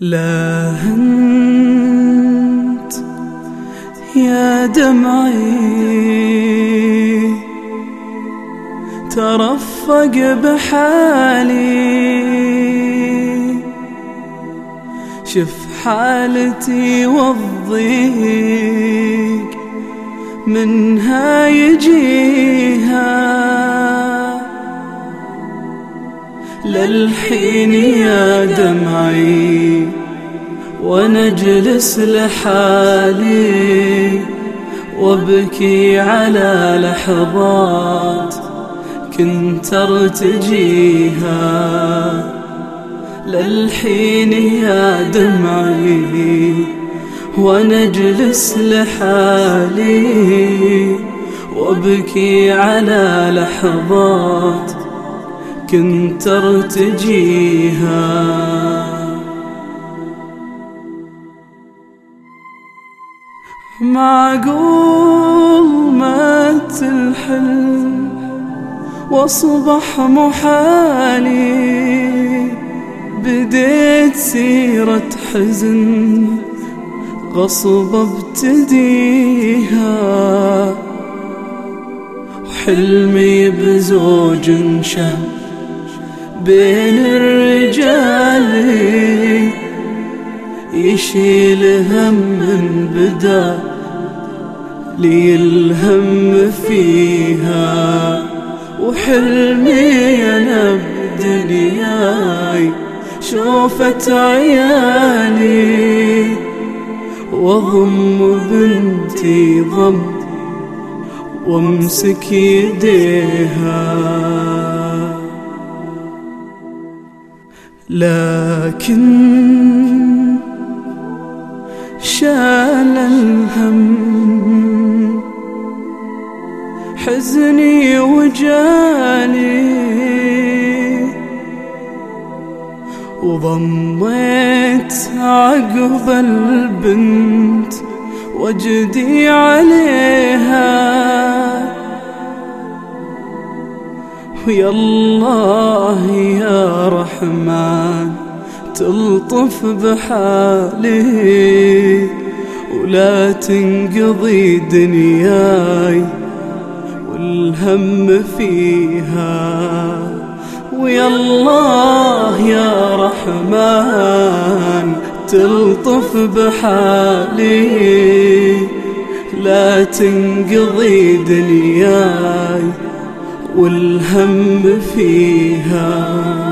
لا أنت يا دمعي. ترفق بحالي. شف حالتي والضيق منها يجيها للحين يا دمعي ونجلس لحالي وابكي على لحظات كنت أرتجيها. للحين يا دمعي ونجلس لحالي وابكي على لحظات كنت ارتجيها معقول مات الحلم واصبح محالي. بديت سيرة حزن غصب ابتديها. وحلمي بزوج شاب بين الرجال يشيل هم من بدا لي الهم فيها. وحلمي أنا بدنياي شوفت عيالي واضم بنتي ضم وامسك يديها. لكن شال الهم. حزني وجاني وضميت عقب البنت وجدي عليها. ويا الله يا رحمن تلطف بحالي ولا تنقضي دنياي والهم فيها. ويا الله يا رحمن تلطف بحالي لا تنقضي دنياي والهم فيها.